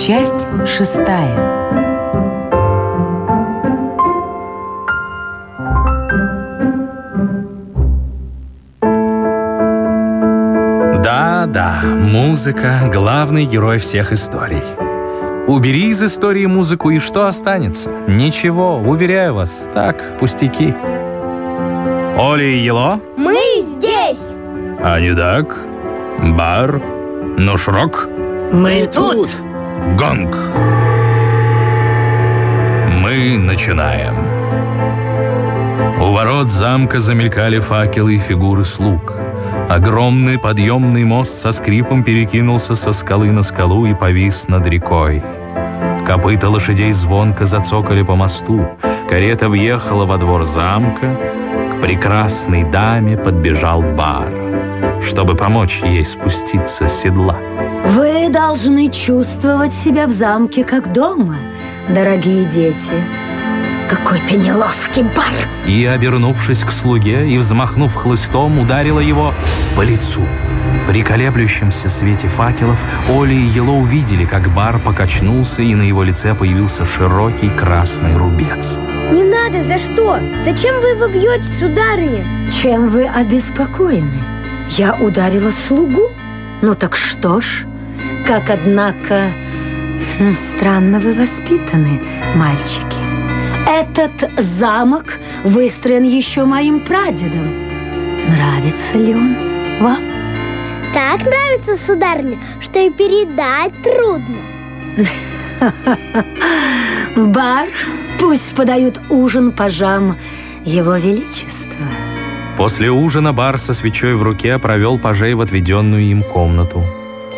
Часть шестая. Да, музыка — главный герой всех историй. Убери из истории музыку, и что останется? Ничего, уверяю вас, так, пустяки. Оля и Ело? Мы здесь! Анидак? Бар? Нушрок? Мы тут! Гонг! Мы начинаем. У ворот замка замелькали факелы и фигуры слуг. Огромный подъемный мост со скрипом перекинулся со скалы на скалу и повис над рекой. Копыта лошадей звонко зацокали по мосту. Карета въехала во двор замка. К прекрасной даме подбежал бар, чтобы помочь ей спуститься с седла. Вы должны чувствовать себя в замке как дома, дорогие дети. Какой ты неловкий бар! И, обернувшись к слуге и взмахнув хлыстом, ударила его по лицу. При колеблющемся свете факелов Оля и Ело увидели, как бар покачнулся, и на его лице появился широкий красный рубец. Не надо, за что? Зачем вы его бьете, сударыня? Чем вы обеспокоены? Я ударила слугу? Ну так что ж, как, однако, хм, странно вы воспитаны, мальчики. Этот замок выстроен еще моим прадедом. Нравится ли он вам? Так нравится, сударыня, что и передать трудно. Бар, пусть подают ужин пажам его величества. После ужина бар со свечой в руке провел пажей в отведенную им комнату.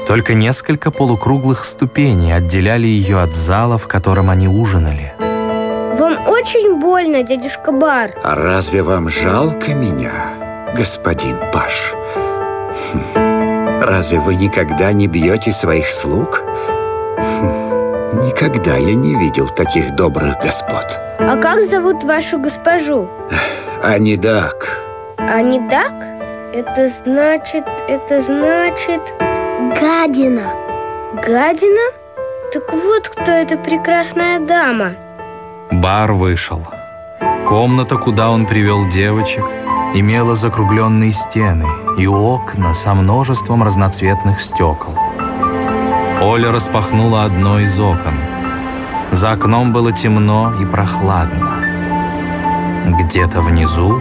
Только несколько полукруглых ступеней отделяли ее от зала, в котором они ужинали. Вам очень больно, дядюшка Бар. А разве вам жалко меня, господин Паш? Хм. Разве вы никогда не бьете своих слуг? Хм. Никогда я не видел таких добрых господ. А как зовут вашу госпожу? Анидак. Анидак? Это значит, это значит... Гадина. Гадина? Так вот кто эта прекрасная дама. Бар вышел. Комната, куда он привел девочек, имела закругленные стены и окна со множеством разноцветных стекол. Оля распахнула одно из окон. За окном было темно и прохладно. Где-то внизу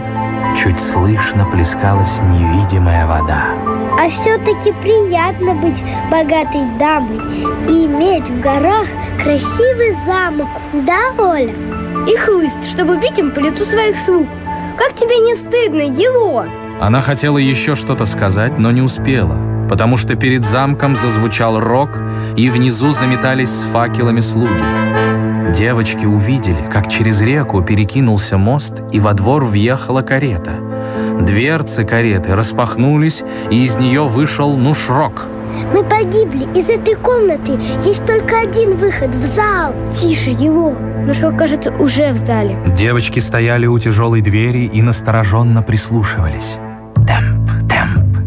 чуть слышно плескалась невидимая вода. А все-таки приятно быть богатой дамой и иметь в горах красивый замок, да, Оля? И хлыст, чтобы бить им по лицу своих слуг. Как тебе не стыдно, его? Она хотела еще что-то сказать, но не успела, потому что перед замком зазвучал рог, и внизу заметались с факелами слуги. Девочки увидели, как через реку перекинулся мост, и во двор въехала карета. Дверцы кареты распахнулись, и из нее вышел Нушрок. Мы погибли. Из этой комнаты есть только один выход в зал. Тише его. Нушрок, кажется, уже в зале. Девочки стояли у тяжелой двери и настороженно прислушивались. Темп, темп.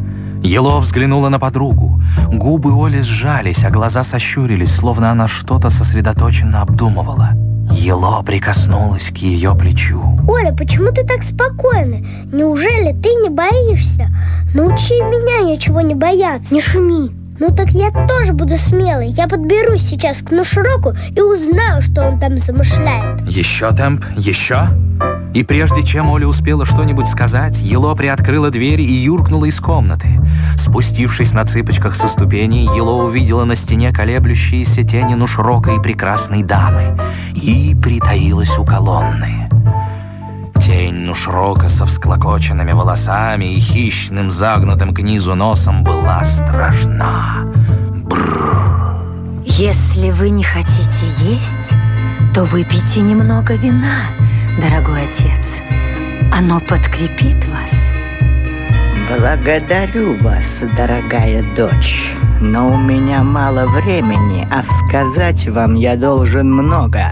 Ело взглянула на подругу. Губы Оли сжались, а глаза сощурились, словно она что-то сосредоточенно обдумывала. Ело прикоснулась к ее плечу. Оля, почему ты так спокойна? Неужели ты не боишься? Научи меня ничего не бояться. Не шуми. Ну так я тоже буду смелой. Я подберусь сейчас к Нушроку и узнаю, что он там замышляет. Еще темп, еще. И прежде чем Оля успела что-нибудь сказать, Ело приоткрыла дверь и юркнула из комнаты. Спустившись на цыпочках со ступеней, Ело увидела на стене колеблющиеся тени Нушрока и прекрасной дамы и притаилась у колонны. Тень Нушрока со всклокоченными волосами и хищным загнутым к низу носом была страшна. Бррр. Если вы не хотите есть, то выпейте немного вина, дорогой отец. Оно подкрепит вас. Благодарю вас, дорогая дочь, но у меня мало времени, а сказать вам я должен много.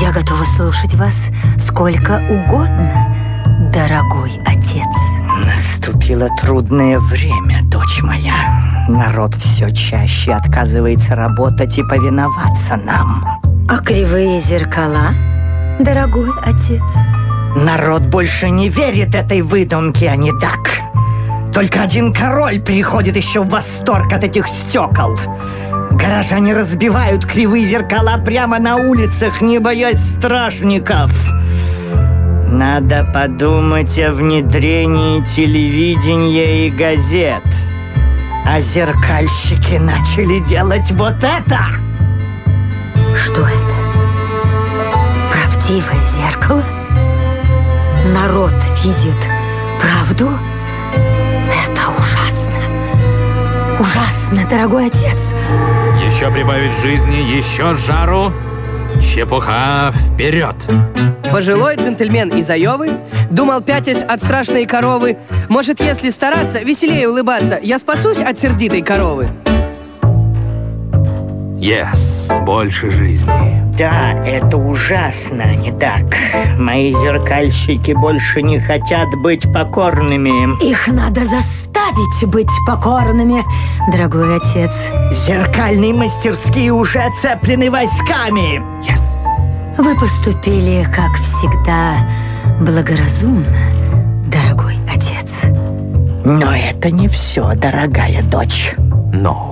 Я готова слушать вас сколько угодно, дорогой отец. Наступило трудное время, дочь моя. Народ все чаще отказывается работать и повиноваться нам. А кривые зеркала, дорогой отец? Народ больше не верит этой выдумке, а не так. Только один король приходит еще в восторг от этих стекол. Горожане разбивают кривые зеркала прямо на улицах, не боясь стражников. Надо подумать о внедрении телевидения и газет. А зеркальщики начали делать вот это. Что это? Правдивое зеркало? Народ видит правду? Это ужасно. Ужасно, дорогой отец. Еще прибавить жизни, еще жару. Чепуха вперед! Пожилой джентльмен из Айовы думал, пятясь от страшной коровы, может, если стараться, веселее улыбаться, я спасусь от сердитой коровы. Yes, больше жизни. Да, это ужасно, не так. Мои зеркальщики больше не хотят быть покорными. Их надо заставить быть покорными, дорогой отец. Зеркальные мастерские уже оцеплены войсками. Yes. Вы поступили, как всегда, благоразумно, дорогой отец. Но это не все, дорогая дочь. No.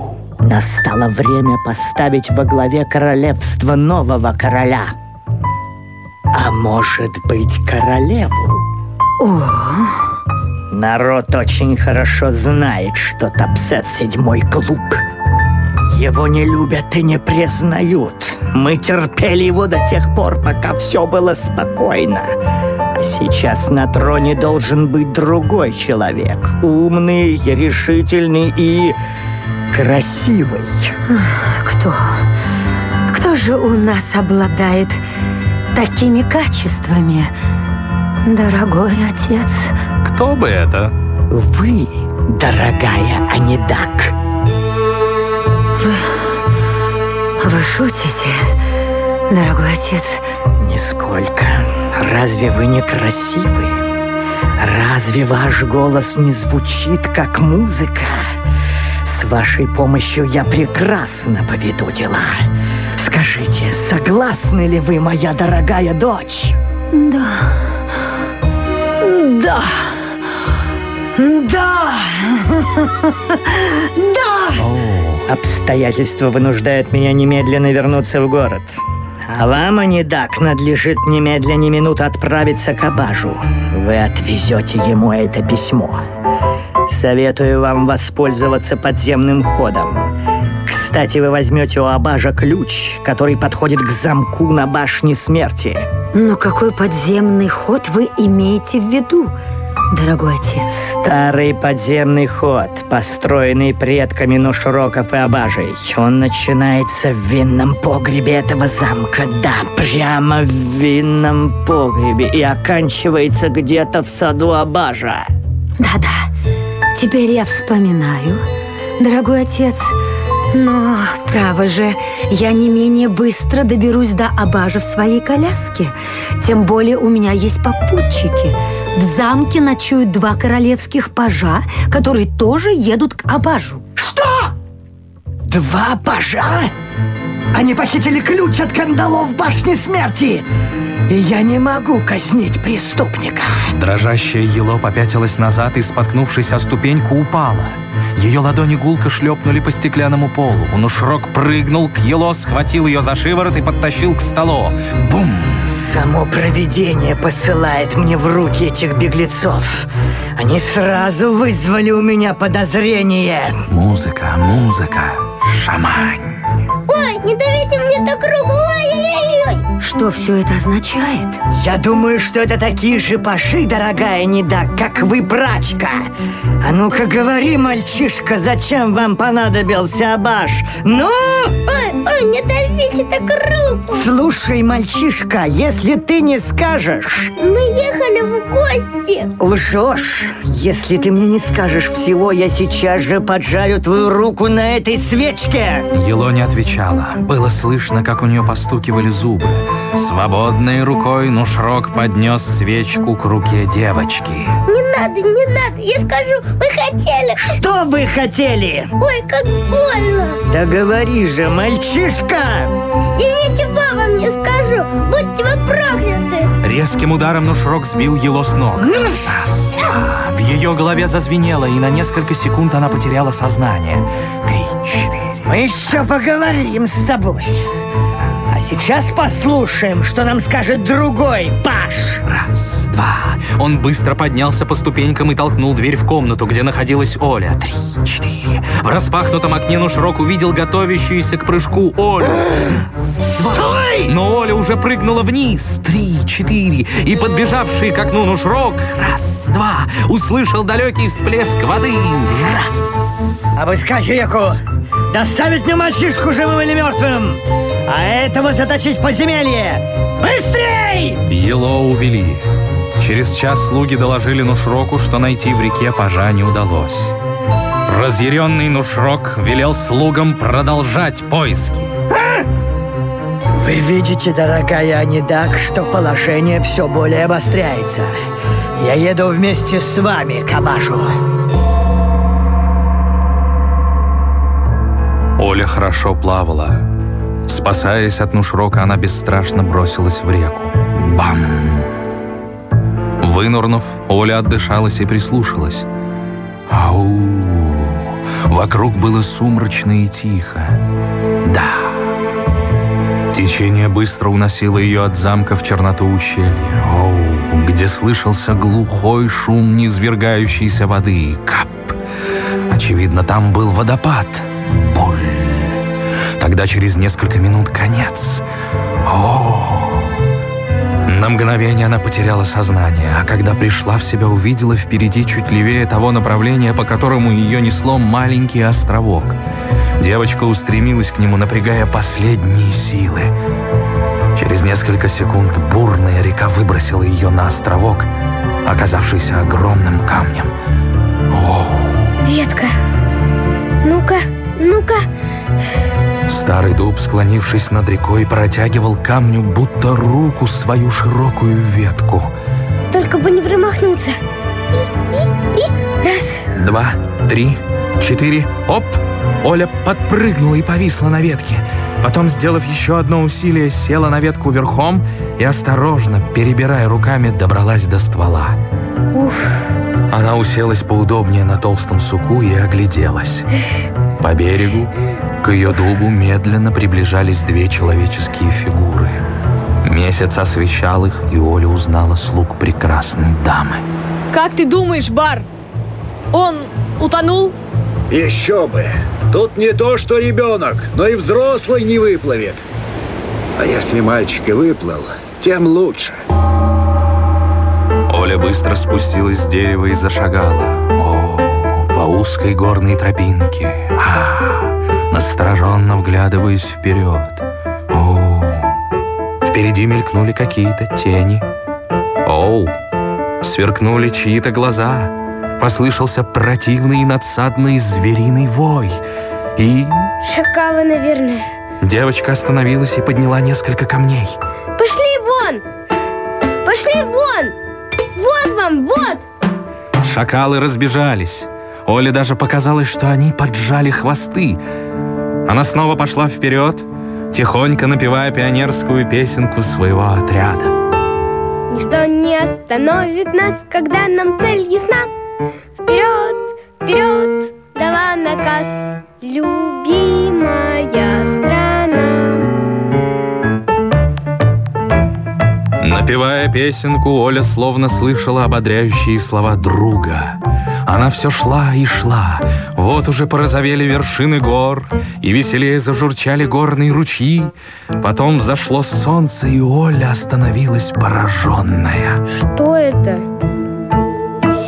Настало время поставить во главе королевства нового короля. А может быть, королеву? О, Народ очень хорошо знает, что Тапсет седьмой глуп. Его не любят и не признают. Мы терпели его до тех пор, пока все было спокойно. А сейчас на троне должен быть другой человек. Умный, решительный и красивый. кто? Кто же у нас обладает такими качествами, дорогой отец? Кто бы это? Вы, дорогая Анидак. Вы шутите, дорогой отец? Нисколько. Разве вы не красивы? Разве ваш голос не звучит как музыка? Вашей помощью я прекрасно поведу дела. Скажите, согласны ли вы, моя дорогая дочь? Да. Да. Да. Да. Обстоятельства вынуждают меня немедленно вернуться в город. А вам, Анидак, надлежит немедленно ни минуты отправиться к Абажу. Вы отвезете ему это письмо. Советую вам воспользоваться подземным ходом. Кстати, вы возьмете у Абажа ключ, который подходит к замку на башне смерти. Но какой подземный ход вы имеете в виду, дорогой отец? Старый подземный ход, построенный предками Нушроков и Абажей. Он начинается в винном погребе этого замка. Да, прямо в винном погребе. И оканчивается где-то в саду Абажа. Да-да, теперь я вспоминаю, дорогой отец. Но, право же, я не менее быстро доберусь до Абажа в своей коляске. Тем более у меня есть попутчики. В замке ночуют два королевских пажа, которые тоже едут к Абажу. Что? Два пажа? Они похитили ключ от кандалов башни смерти. И я не могу казнить преступника. Дрожащая ело попятилась назад и, споткнувшись о ступеньку, упала. Ее ладони гулко шлепнули по стеклянному полу. Унушрок прыгнул к ело, схватил ее за шиворот и подтащил к столу. Бум! Само провидение посылает мне в руки этих беглецов. Они сразу вызвали у меня подозрение. Музыка, музыка, шамань. Не давите мне так руку! Ой-ой-ой! Что все это означает? Я думаю, что это такие же паши, дорогая Неда, как вы, брачка. А ну-ка говори, мальчишка, зачем вам понадобился Абаш? Ну, Ой, ой, не давите так руку! слушай мальчишка, если ты не скажешь... Мы ехали в гости. Лжешь. Если ты мне не скажешь всего, я сейчас же поджарю твою руку на этой свечке. Ело не отвечала. Было слышно, как у нее постукивали зубы. Свободной рукой Нушрок поднес свечку к руке девочки. Не надо, не надо, я скажу, мы хотели. Что вы хотели? Ой, как больно. Да говори же, мальчишка! Я ничего вам не скажу. Будьте вы прокляты. Резким ударом Нушрок сбил Ело с ног. В ее голове зазвенело, и на несколько секунд она потеряла сознание. Три, четыре. Мы еще поговорим с тобой. Сейчас послушаем, что нам скажет другой Паш. Раз, два. Он быстро поднялся по ступенькам и толкнул дверь в комнату, где находилась Оля. Три, четыре. В распахнутом окне Нушрок увидел готовящуюся к прыжку Олю. Стой! Но Оля уже прыгнула вниз. Три, четыре. И подбежавший к окну Нушрок, раз, два, услышал далекий всплеск воды. Раз. Обыскать реку, доставить мне мальчишку живым или мертвым, а этого заточить в подземелье. Быстрей! Ело увели. Через час слуги доложили Нушроку, что найти в реке пажа не удалось. Разъяренный Нушрок велел слугам продолжать поиски. Вы видите, дорогая Анидак, что положение все более обостряется. Я еду вместе с вами к Абажу. Оля хорошо плавала. Спасаясь от Нушрока, она бесстрашно бросилась в реку. Бам! Вынурнув, Оля отдышалась и прислушалась. Ау! Вокруг было сумрачно и тихо. Да! Течение быстро уносило ее от замка в черноту ущелья. Оу! Где слышался глухой шум низвергающейся воды. Кап! Очевидно, там был водопад. Боль! Тогда через несколько минут конец. О! На мгновение она потеряла сознание, а когда пришла в себя, увидела впереди чуть левее того направления, по которому ее несло маленький островок. Девочка устремилась к нему, напрягая последние силы. Через несколько секунд бурная река выбросила ее на островок, оказавшийся огромным камнем. О! Ветка. Ну-ка, ну-ка. Старый дуб, склонившись над рекой, протягивал камню будто руку свою широкую ветку. Только бы не промахнуться. И, и, и. Раз. Два, три, четыре. Оп! Оля подпрыгнула и повисла на ветке. Потом, сделав еще одно усилие, села на ветку верхом и осторожно, перебирая руками, добралась до ствола. Она уселась поудобнее на толстом суку и огляделась. По берегу к ее дубу медленно приближались две человеческие фигуры. Месяц освещал их, и Оля узнала слуг прекрасной дамы. Как ты думаешь, Бар? Он утонул? Еще бы! Тут не то, что ребенок, но и взрослый не выплывет. А если мальчик и выплыл, тем лучше. Оля быстро спустилась с дерева и зашагала. О, по узкой горной тропинке. А, настороженно вглядываясь вперед. О, впереди мелькнули какие-то тени. Оу, сверкнули чьи-то глаза. Послышался противный надсадный звериный вой. И Шакалы, наверное. девочка остановилась и подняла несколько камней. Пошли вон! Пошли вон! Вот вам, вот! Шакалы разбежались. Оле даже показалось, что они поджали хвосты. Она снова пошла вперед, тихонько напевая пионерскую песенку своего отряда. Ничто не остановит нас, когда нам цель ясна. Вперед, вперед, дава наказ, любимая страна. Напевая песенку, Оля словно слышала ободряющие слова друга. Она все шла и шла. Вот уже порозовели вершины гор, и веселее зажурчали горные ручьи. Потом взошло солнце, и Оля остановилась пораженная. Что это?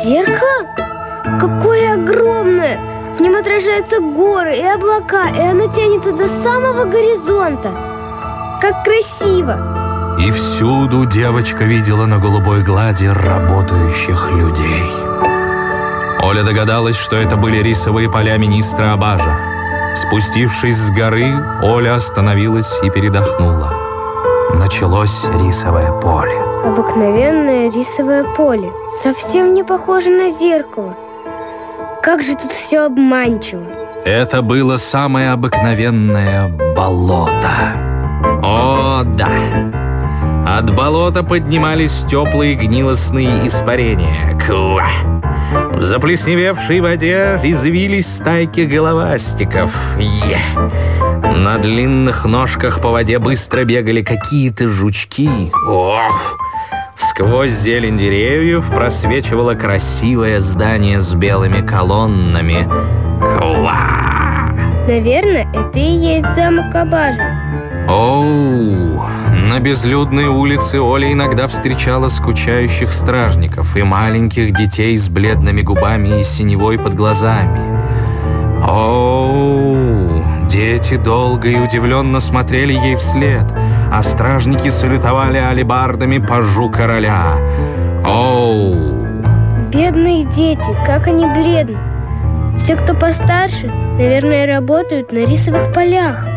Зеркало? Какое огромное! В нем отражаются горы и облака, и оно тянется до самого горизонта. как красиво! И всюду девочка видела на голубой глади работающих людей. Оля догадалась, что это были рисовые поля министра Абажа. Спустившись с горы, Оля остановилась и передохнула. Началось рисовое поле. Обыкновенное рисовое поле. Совсем не похоже на зеркало. Как же тут все обманчиво. Это было самое обыкновенное болото. О, да! От болота поднимались теплые гнилостные испарения. Куа! В заплесневевшей воде резвились стайки головастиков. Е! На длинных ножках по воде быстро бегали какие-то жучки. Ох! Сквозь зелень деревьев просвечивало красивое здание с белыми колоннами. Ква! Наверное, это и есть замок Абажа. Оу! На безлюдной улице Оля иногда встречала скучающих стражников и маленьких детей с бледными губами и синевой под глазами. Оу! Дети долго и удивленно смотрели ей вслед, а стражники салютовали алебардами пажу короля. Оу! Бедные дети, как они бледны. Все, кто постарше, наверное, работают на рисовых полях.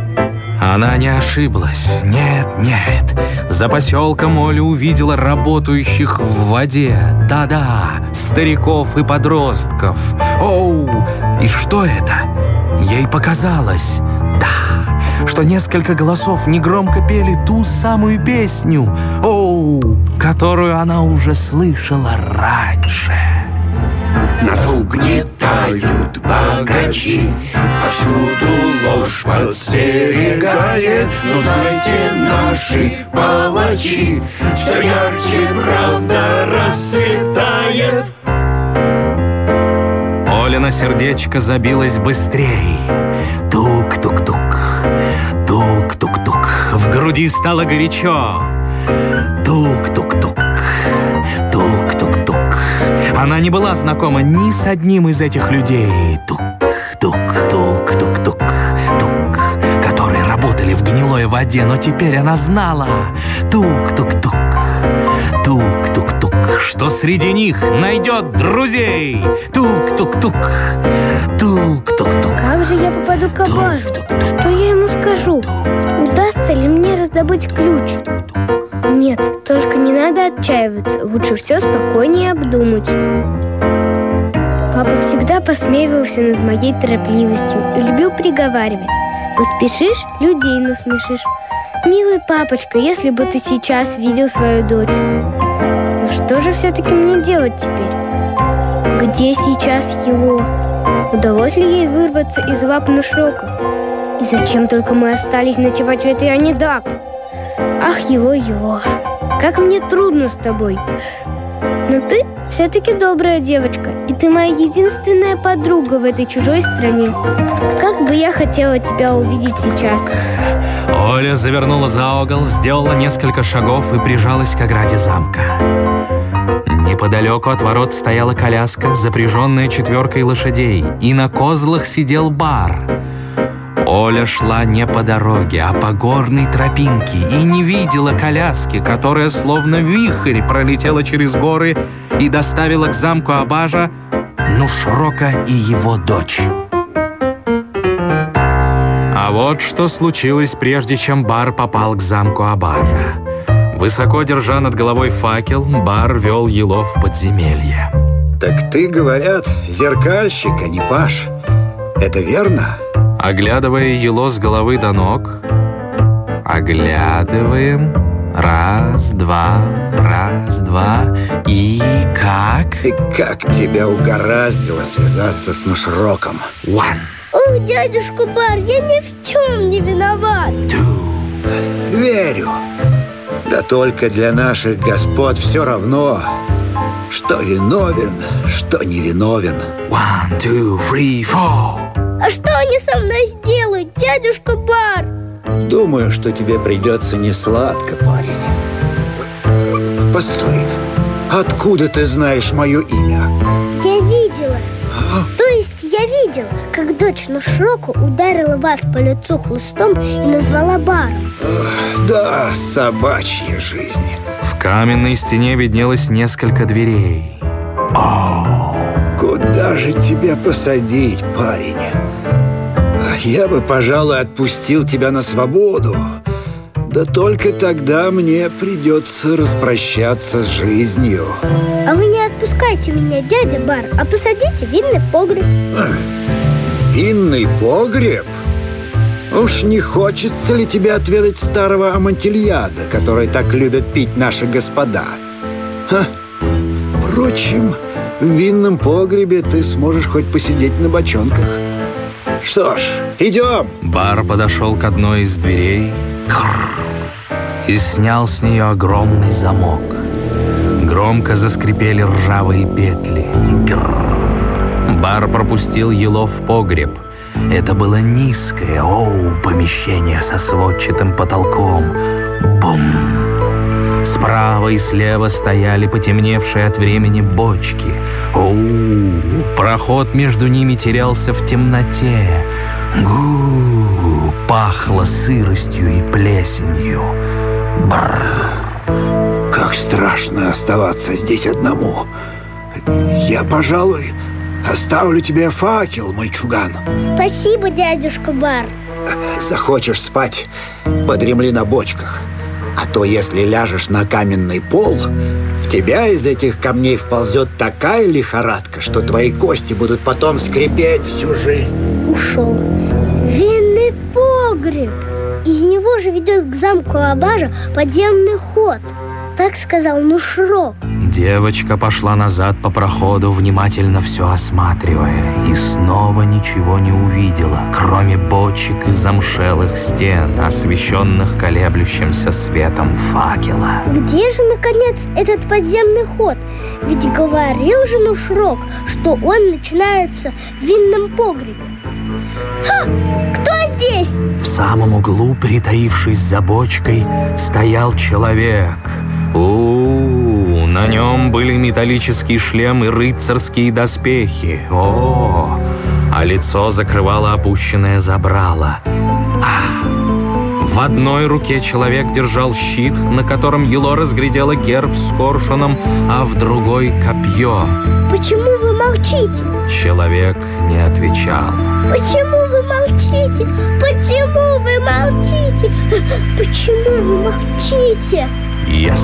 Она не ошиблась. Нет, нет. За поселком Оля увидела работающих в воде. Да-да, стариков и подростков. Оу, и что это? Ей показалось. Да, что несколько голосов негромко пели ту самую песню. Оу, которую она уже слышала раньше. Нас угнетают богачи, Повсюду ложь подстерегает. Но знайте, наши палачи, Все ярче правда расцветает. Олина сердечко забилось быстрей. Тук-тук-тук, тук-тук-тук. В груди стало горячо. Тук-тук-тук. Она не была знакома ни с одним из этих людей. Тук-тук-тук-тук-тук, тук, которые работали в гнилой воде, но теперь она знала. Тук-тук-тук, тук-тук-тук, что среди них найдет друзей. Тук-тук-тук, тук-тук-тук. Как же я попаду к Абажу? Что я ему скажу? Удастся ли мне раздобыть ключ? Нет, только не надо отчаиваться. Лучше все спокойнее обдумать. Папа всегда посмеивался над моей торопливостью и любил приговаривать. Поспешишь, людей насмешишь. Милый папочка, если бы ты сейчас видел свою дочь. Но что же все-таки мне делать теперь? Где сейчас его? Удалось ли ей вырваться из лап Нушрока? И зачем только мы остались ночевать у этой Анидак? Ах, его, его. Как мне трудно с тобой. Но ты все-таки добрая девочка, и ты моя единственная подруга в этой чужой стране. Как бы я хотела тебя увидеть сейчас. Оля завернула за угол, сделала несколько шагов и прижалась к ограде замка. Неподалеку от ворот стояла коляска, запряженная четверкой лошадей, и на козлах сидел бар. Оля шла не по дороге, а по горной тропинке и не видела коляски, которая словно вихрь пролетела через горы и доставила к замку Абажа Нушрока и его дочь. А вот что случилось, прежде чем Бар попал к замку Абажа. Высоко держа над головой факел, Бар вел Ело в подземелье. Так ты, говорят, зеркальщик, а не Паш. Это верно? Оглядывая Ело с головы до ног, оглядываем. Раз, два, раз, два. И как? И как тебя угораздило связаться с Нушроком? One, О, дядюшка Бар, я ни в чем не виноват. two. Верю. Да только для наших господ все равно, что виновен, что не виновен. One, two, three, four. А что они со мной сделают, дядюшка Бар? Думаю, что тебе придется не сладко, парень. Постой, откуда ты знаешь мое имя? Я видела. То есть я видела, как дочь Нушроку ударила вас по лицу хлыстом и назвала баром. Да, собачья жизнь. В каменной стене виднелось несколько дверей. Же тебя посадить, парень? Я бы, пожалуй, отпустил тебя на свободу. Да только тогда мне придется распрощаться с жизнью. А вы не отпускайте меня, дядя Бар, а посадите в винный погреб. Винный погреб? Уж не хочется ли тебе отведать старого амантильяда, который так любят пить наши господа? Ха. Впрочем, в винном погребе ты сможешь хоть посидеть на бочонках. Что ж, идем. Бар подошел к одной из дверей и снял с нее огромный замок. Громко заскрипели ржавые петли. Бар пропустил Ело в погреб. Это было низкое, оу, помещение со сводчатым потолком. Бум! Справа и слева стояли потемневшие от времени бочки. Оу, проход между ними терялся в темноте. Гу, пахло сыростью и плесенью. Бррр. Как страшно оставаться здесь одному. Я, пожалуй, оставлю тебе факел, мальчуган. Спасибо, дядюшка Бар. Захочешь спать, подремли на бочках. А то, если ляжешь на каменный пол, в тебя из этих камней вползет такая лихорадка, что твои кости будут потом скрипеть всю жизнь. Ушел. Винный погреб. Из него же ведет к замку Абажа подземный ход. Так сказал Нушрок. Девочка пошла назад по проходу, внимательно все осматривая, и снова ничего не увидела, кроме бочек и замшелых стен, освещенных колеблющимся светом факела. Где же, наконец, этот подземный ход? Ведь говорил же Нушрок, что он начинается в винном погребе. Ха! Кто здесь? В самом углу, притаившись за бочкой, стоял человек. У, на нем были металлический шлем и рыцарские доспехи. О, а лицо закрывало опущенное забрало. А, в одной руке человек держал щит, на котором Ело разглядела герб с коршуном, а в другой — копье. Почему вы молчите? Человек не отвечал. Почему вы молчите? Почему вы молчите? Почему вы молчите? Yes.